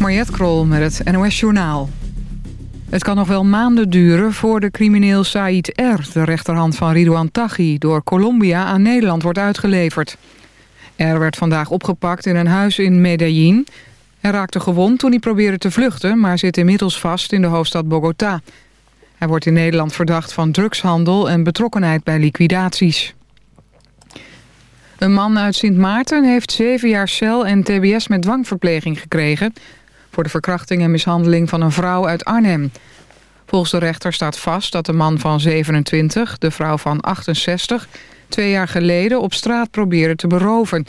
Mariette Krol met het NOS Journaal. Het kan nog wel maanden duren voor de crimineel Said R... de rechterhand van Ridouan Taghi... door Colombia aan Nederland wordt uitgeleverd. R werd vandaag opgepakt in een huis in Medellin. Hij raakte gewond toen hij probeerde te vluchten... maar zit inmiddels vast in de hoofdstad Bogota. Hij wordt in Nederland verdacht van drugshandel... en betrokkenheid bij liquidaties. Een man uit Sint Maarten heeft zeven jaar cel en tbs met dwangverpleging gekregen... voor de verkrachting en mishandeling van een vrouw uit Arnhem. Volgens de rechter staat vast dat de man van 27, de vrouw van 68... twee jaar geleden op straat probeerde te beroven.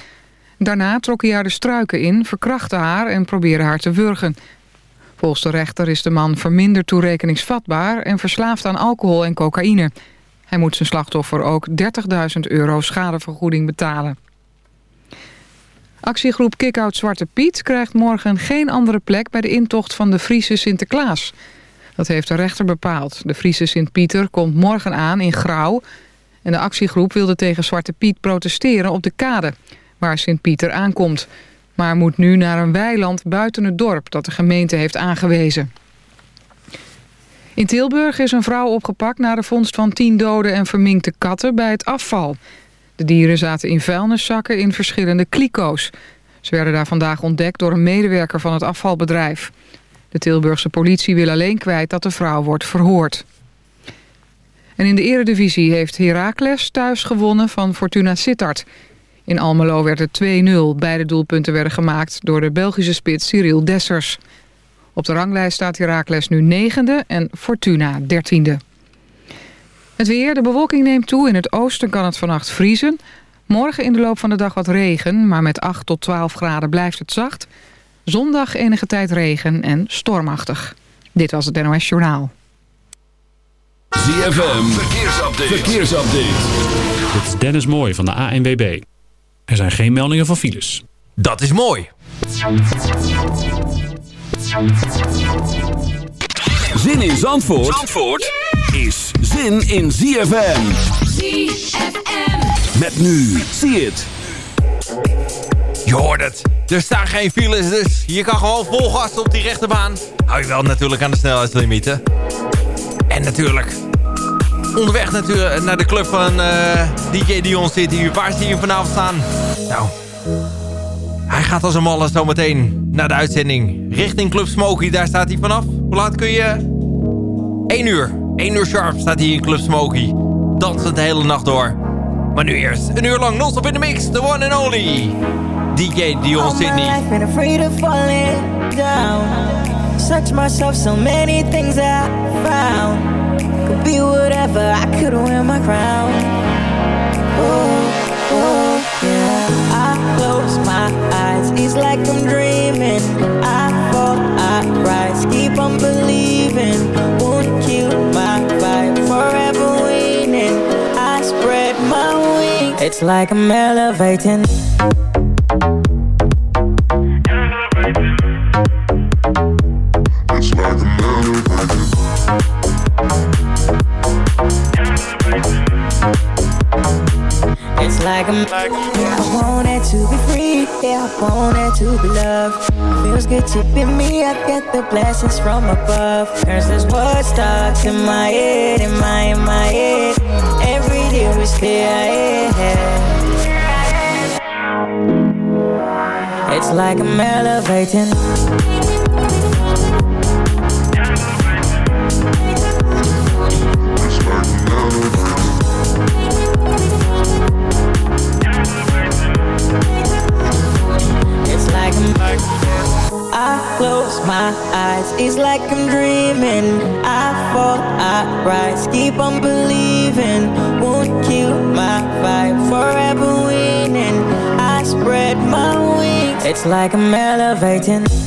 Daarna trok hij haar de struiken in, verkrachtte haar en probeerde haar te wurgen. Volgens de rechter is de man verminderd toerekeningsvatbaar... en verslaafd aan alcohol en cocaïne... Hij moet zijn slachtoffer ook 30.000 euro schadevergoeding betalen. Actiegroep Kickout Zwarte Piet krijgt morgen geen andere plek... bij de intocht van de Friese Sinterklaas. Dat heeft de rechter bepaald. De Friese Sint-Pieter komt morgen aan in Grauw... en de actiegroep wilde tegen Zwarte Piet protesteren op de kade... waar Sint-Pieter aankomt... maar moet nu naar een weiland buiten het dorp... dat de gemeente heeft aangewezen. In Tilburg is een vrouw opgepakt na de vondst van tien dode en verminkte katten bij het afval. De dieren zaten in vuilniszakken in verschillende kliko's. Ze werden daar vandaag ontdekt door een medewerker van het afvalbedrijf. De Tilburgse politie wil alleen kwijt dat de vrouw wordt verhoord. En in de eredivisie heeft Heracles thuis gewonnen van Fortuna Sittard. In Almelo werd het 2-0. Beide doelpunten werden gemaakt door de Belgische spits Cyril Dessers. Op de ranglijst staat Heracles nu negende en Fortuna dertiende. Het weer, de bewolking neemt toe. In het oosten kan het vannacht vriezen. Morgen in de loop van de dag wat regen, maar met 8 tot 12 graden blijft het zacht. Zondag enige tijd regen en stormachtig. Dit was het NOS Journaal. ZFM, verkeersupdate. verkeersupdate. Dit is Dennis Mooij van de ANWB. Er zijn geen meldingen van files. Dat is mooi. Zin in Zandvoort, Zandvoort is zin in ZFM. ZFM. Met nu, zie het. Je hoort het. Er staan geen files, dus je kan gewoon vol gas op die rechterbaan. Hou je wel natuurlijk aan de snelheidslimieten. En natuurlijk... Onderweg natuurlijk naar de club van uh, DJ Dion City. Waar zie je hem vanavond staan? Nou... Hij gaat als een malle zometeen naar de uitzending. Richting Club Smoky, daar staat hij vanaf. Hoe laat kun je? 1 uur. 1 uur sharp staat hij in Club Smoky. Dansend de hele nacht door. Maar nu eerst een uur lang non-stop in de mix. The one and only. DJ Dion Sydney. been afraid of falling down. Search myself so many things I found. Could be whatever, I could wear my crown. Oh, oh, yeah. I close my eyes, it's like I'm dreaming. I fall, I rise, keep on believing. Won't it's like I'm elevating. It's like I'm, like Yeah, I want it to be free, yeah, I want it to be loved. Feels good to be me, I get the blessings from above. This what stuck in my head, in my, in my head. It's like I'm elevating. It's like I close my eyes, it's like I'm dreaming. I fall, I rise, keep on believing. Won't kill my vibe, forever winning. I spread my wings, it's like I'm elevating.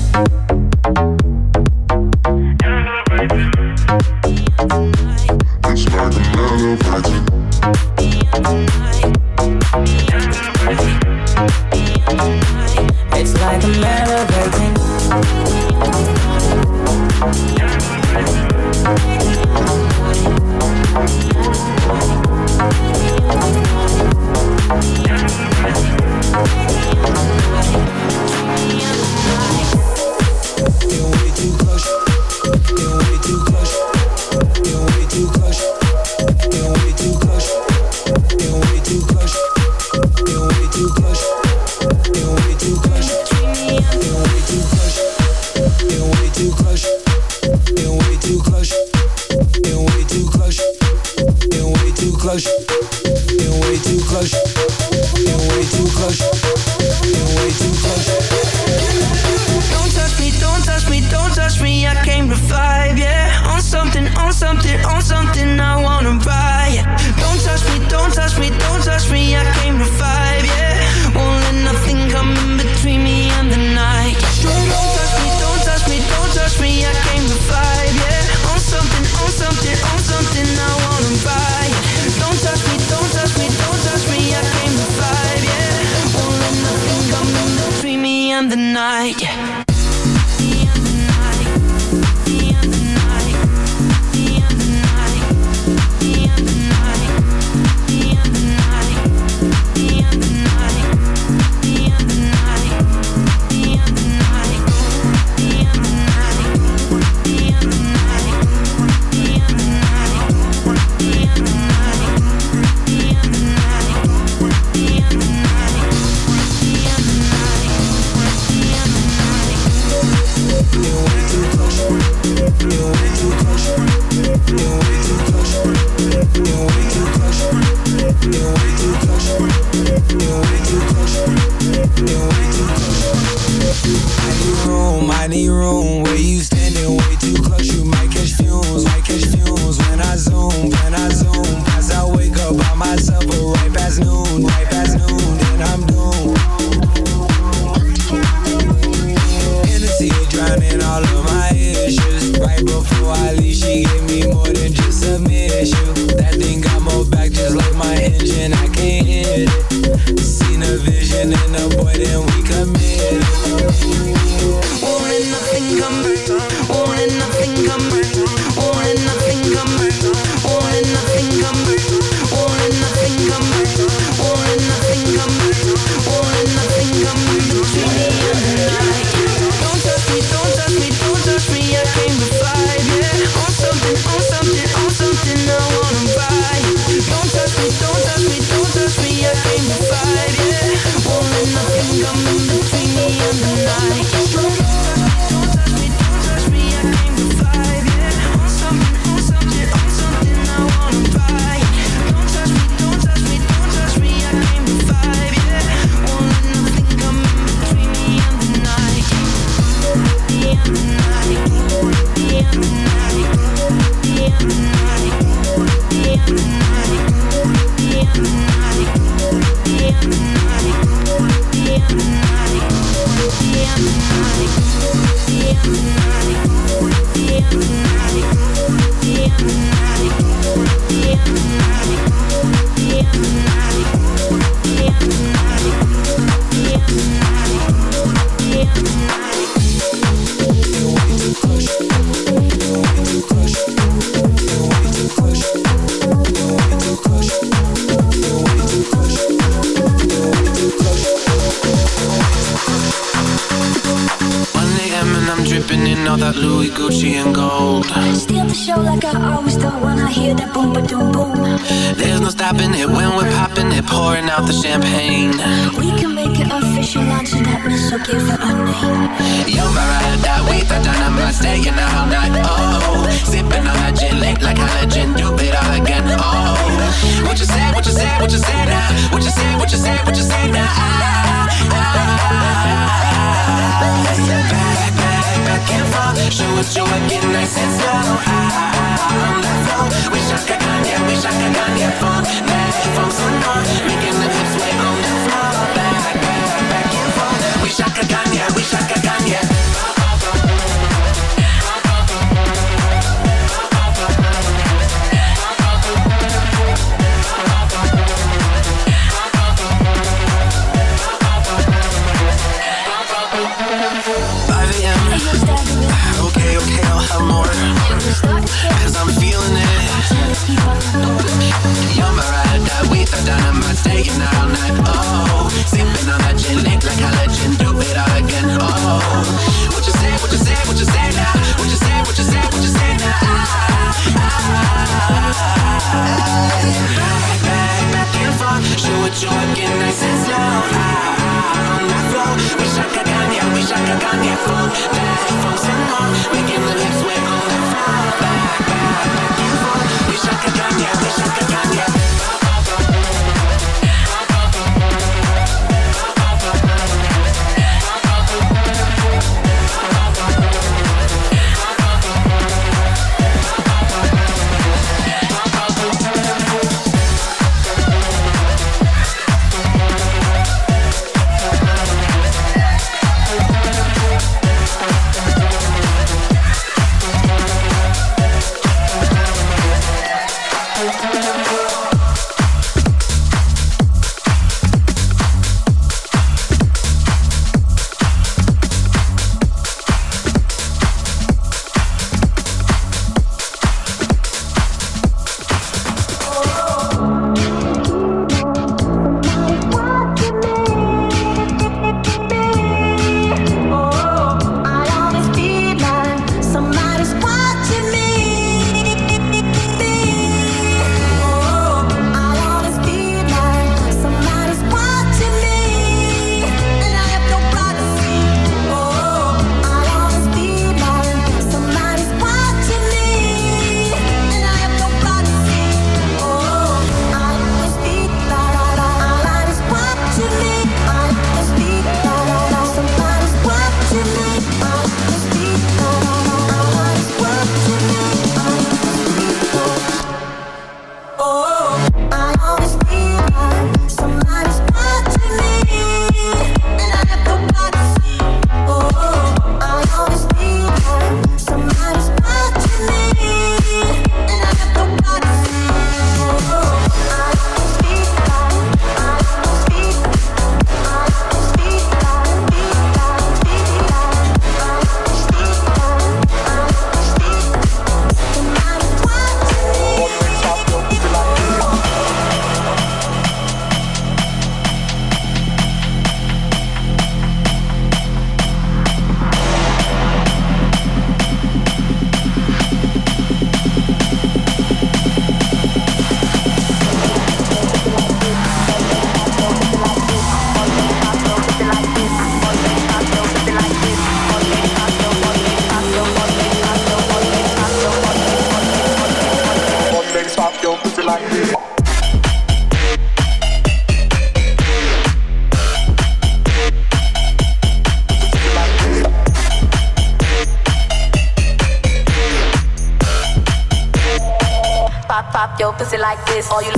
Pussy like this. All you.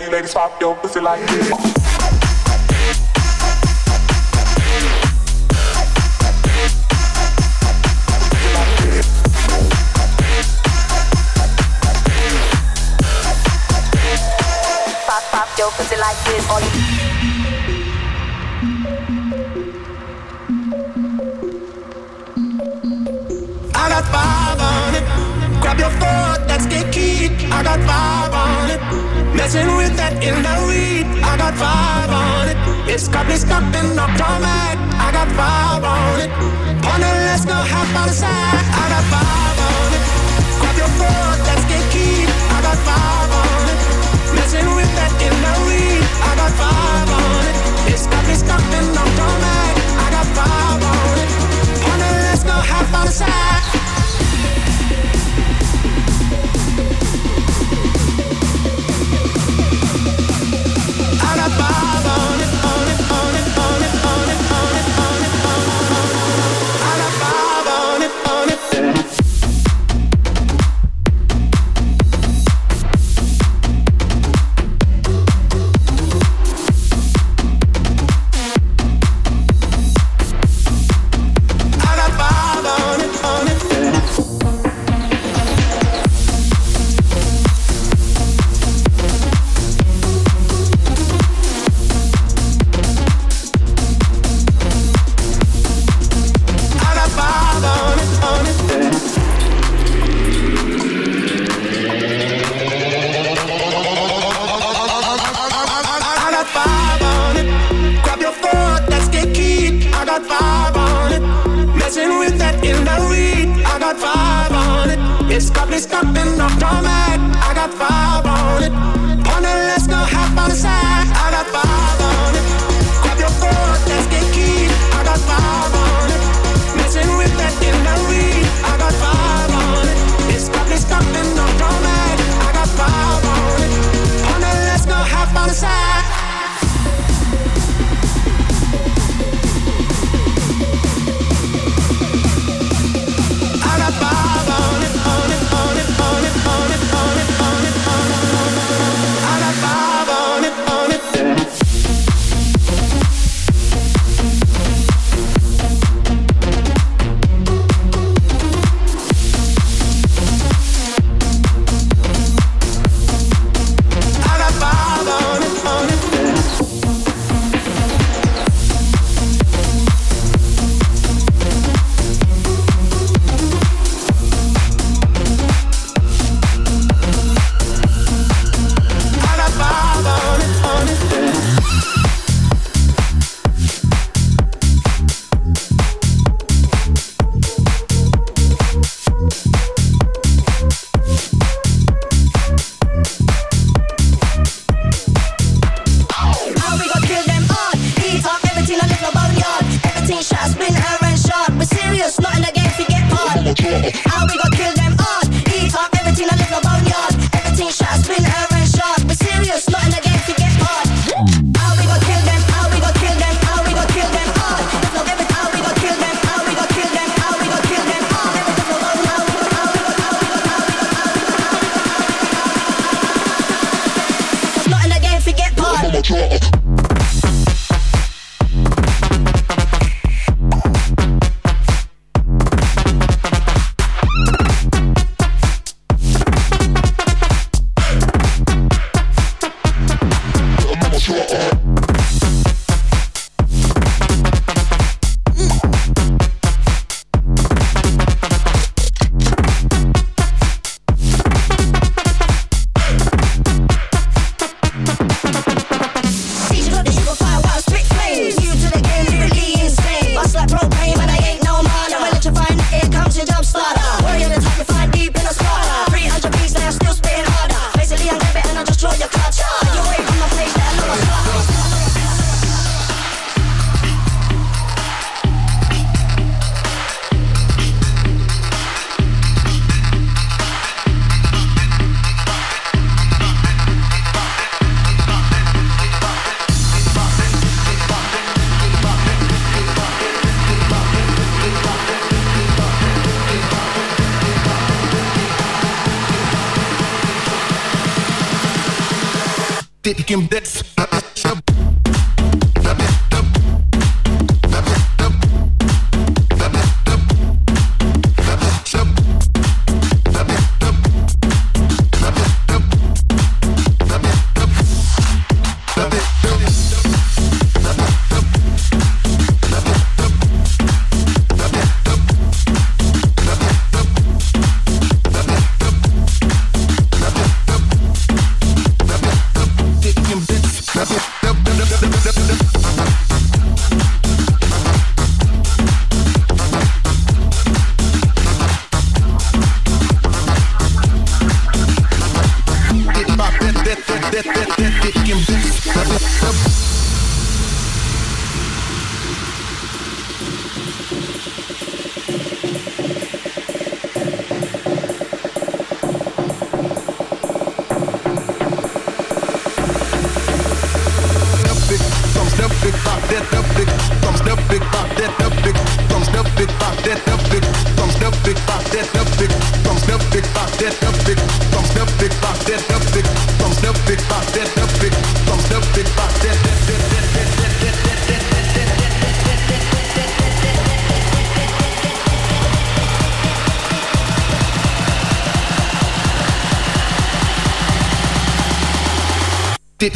You ladies pop your pussy like this. I got five on it. Messing with that in the weed. I got five on it. It's got me stuck in the automatic. I got five on it. Partner, let's go half on the side. I got five on it. Grab your foot, let's get key. I got five on it. Messing with that in the weed. I got five on it. It's got me stuck in the automatic. I got five on it. Partner, let's go half on the side. me stuck in the moment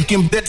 You can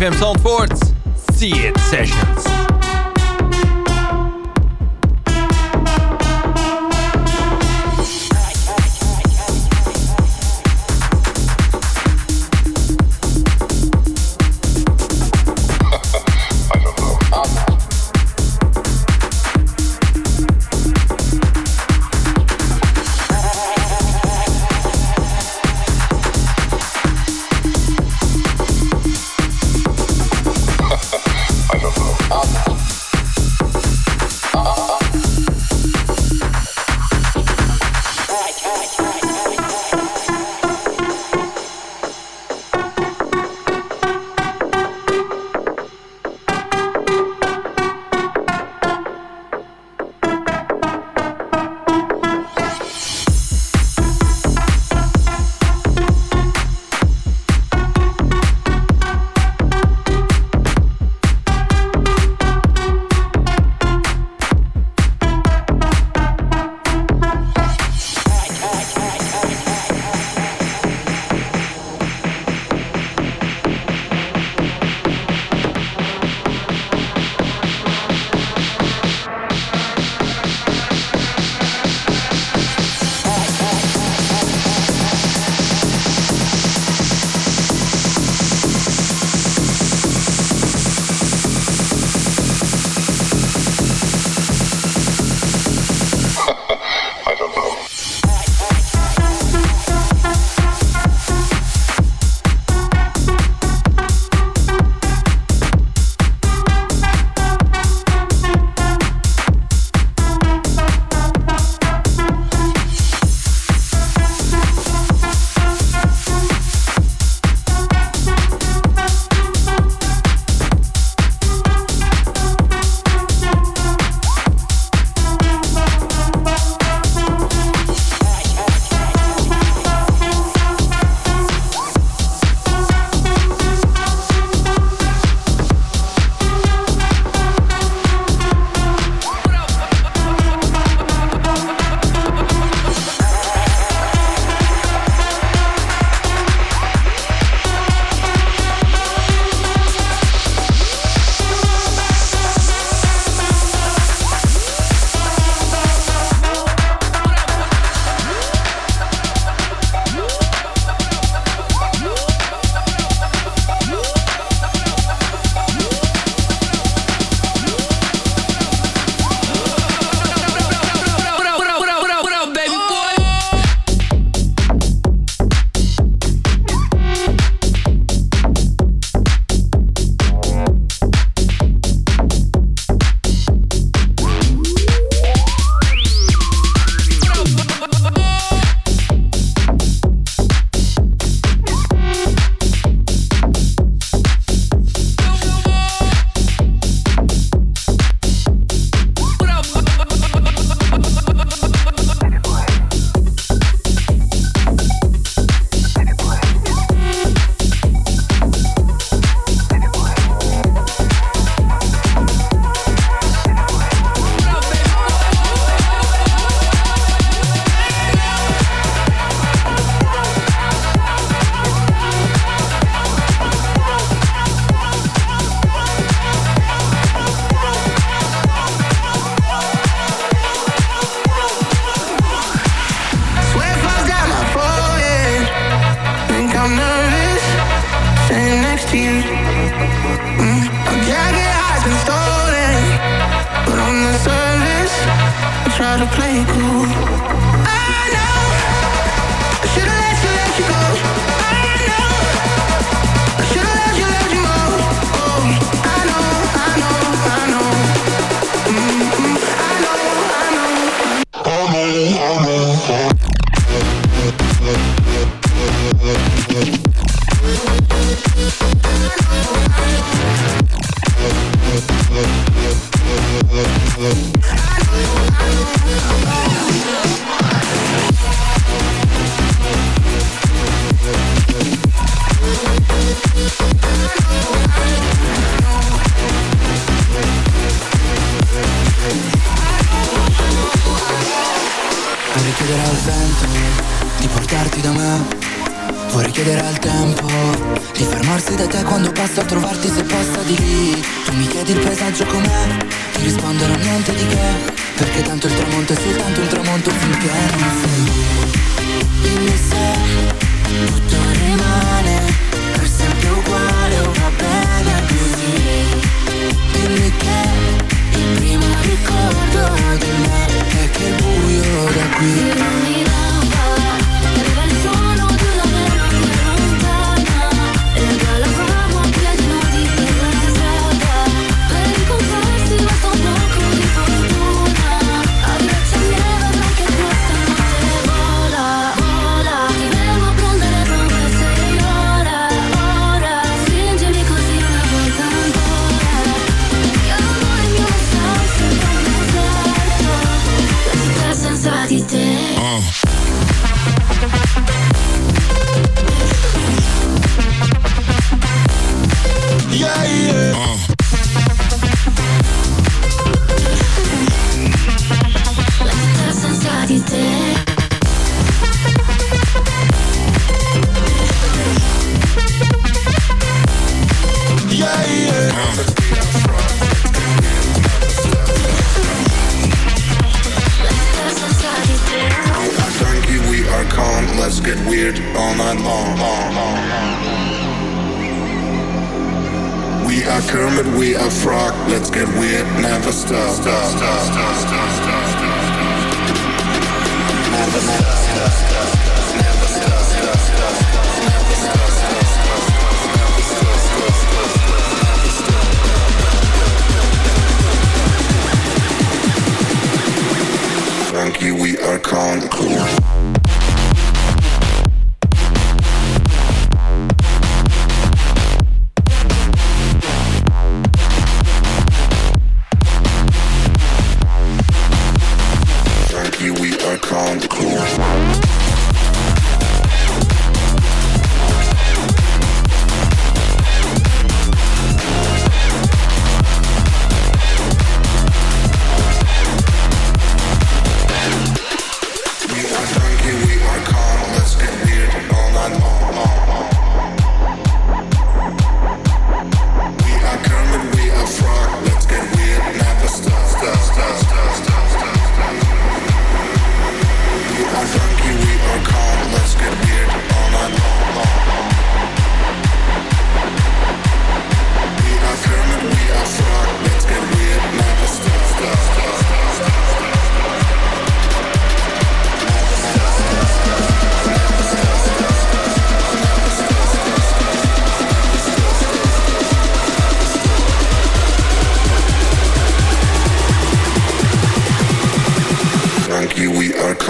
op jouw CFM Zandvoort. get weird, a frog, let's get weird, never stop. Never stop, stop, stop, stop, stop, stop, stop, never never stop, stop. Funky, we are calm, cool.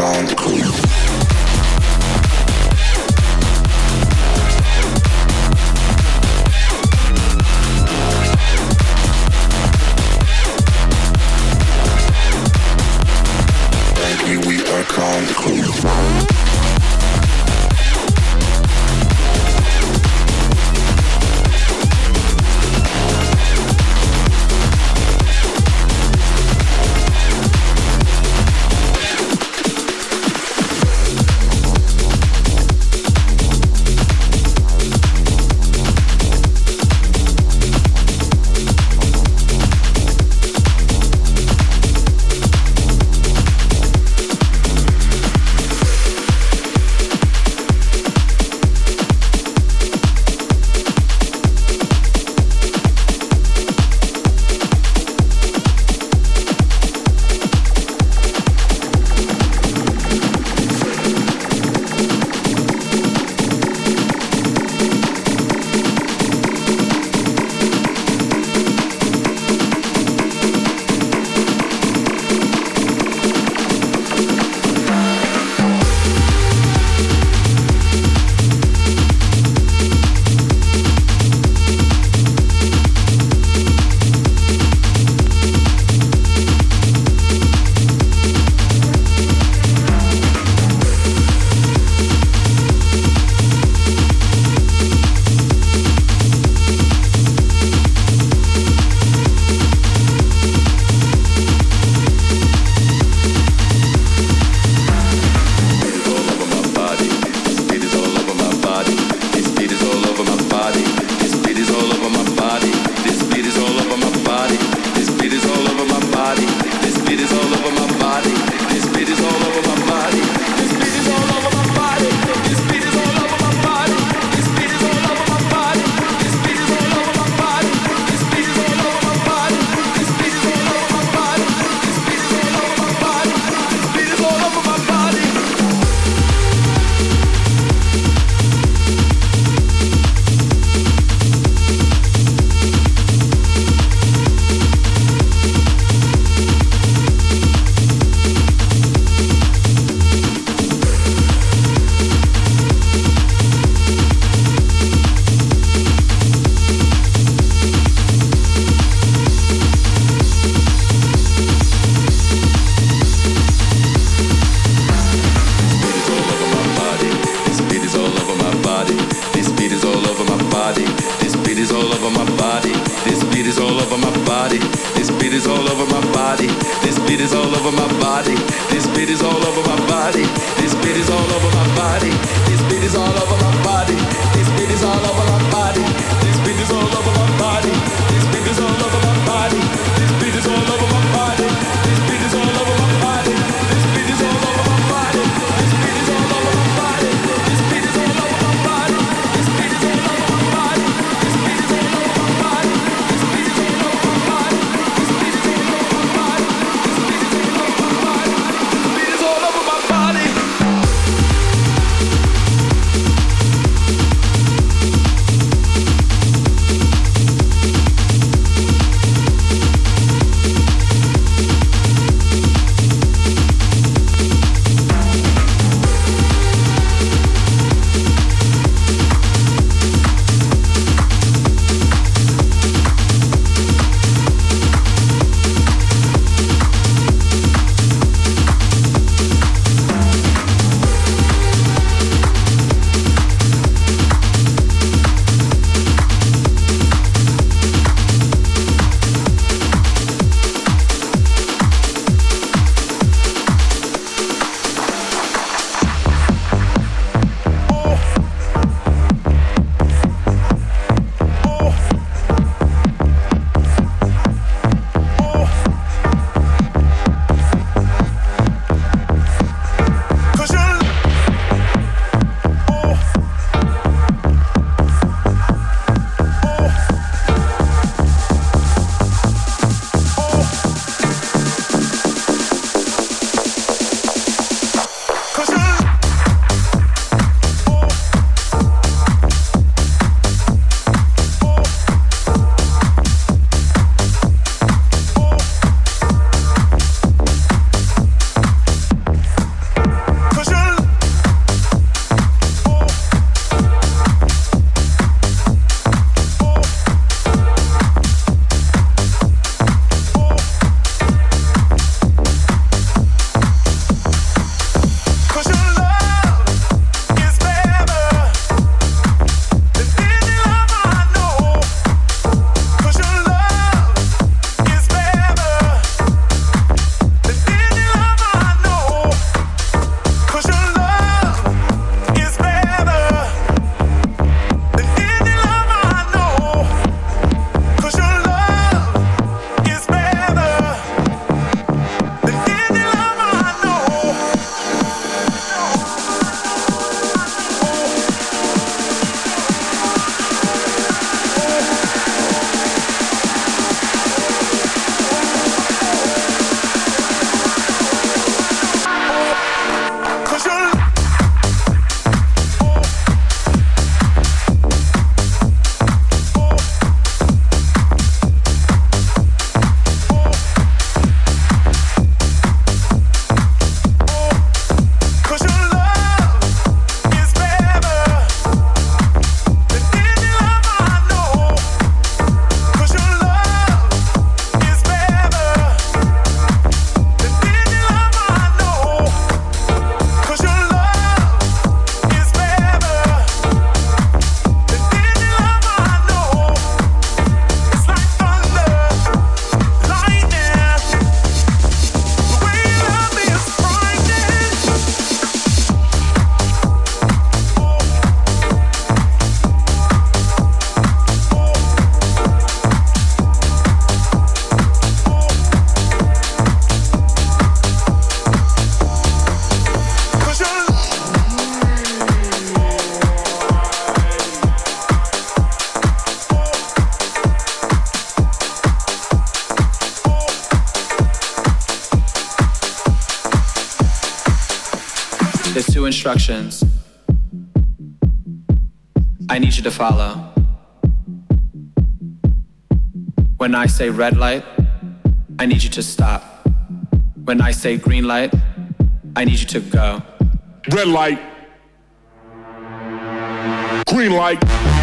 find the clue. instructions I need you to follow. When I say red light, I need you to stop. When I say green light, I need you to go. Red light. Green light.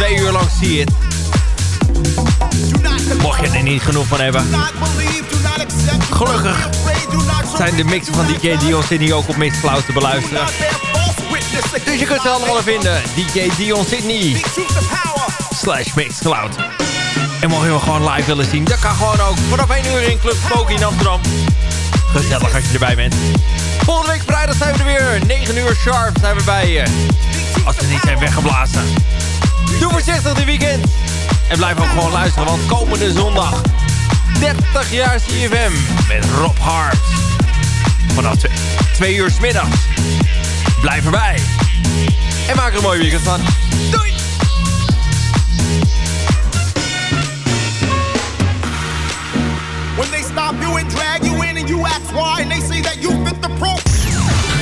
Twee uur lang See It. Mocht je er niet genoeg van hebben. Gelukkig zijn de mixen van DJ Dion Sydney ook op Mixcloud te beluisteren. Dus je kunt ze allemaal vinden. DJ Dion Sydney. Slash Mixcloud. En mocht je me gewoon live willen zien, dat kan gewoon ook. Vanaf 1 uur in Club Smoky in Amsterdam. Gezellig als je erbij bent. Volgende week vrijdag zijn we er weer. 9 uur sharp zijn we bij je. Als we niet zijn weggeblazen. Doe voorzichtig dit weekend. En blijf ook gewoon luisteren, want komende zondag 30 jaar CFM met Rob Hart. Vanaf 2 uur 's. Blijf erbij. En maak er een mooi weekend van. Doei! When they stop you and drag you in and you ask why, and they say that you fit the pro.